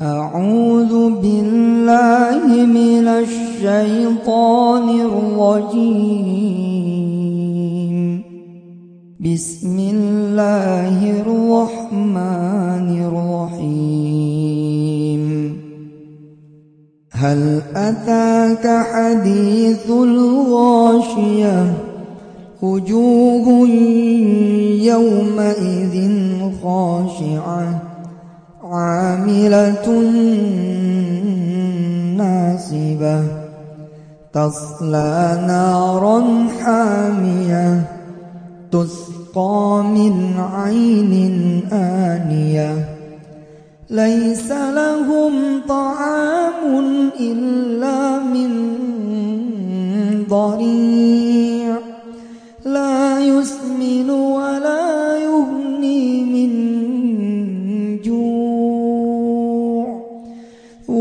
أعوذ بالله من الشيطان الرجيم. بسم الله الرحمن الرحيم. هل أتاك حديث الغاشية؟ وجوه يومئذ خاشعة عاملة ناصبة تصلى نارا حامية تسقى من عين آنية ليس لهم طعام إلا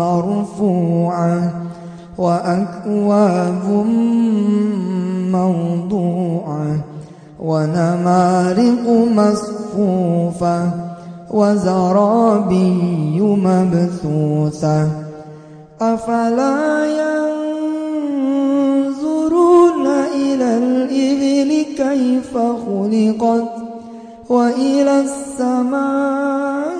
مرفوعة وأكواب موضوعة ونمارق مصفوفة وزرابي مبثوثة أفلا ينظرون إلى الإبل كيف خلقت وإلى السماء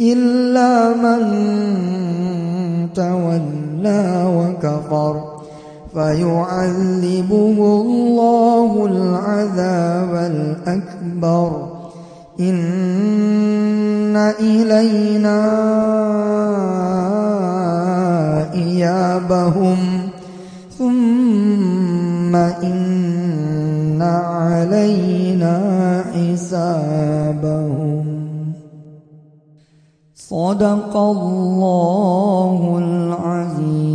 إلا من تولى وكفر فيعذبه الله العذاب الأكبر. إن إلينا إيابهم. ثم إن علينا حسابهم. صدق الله العظيم.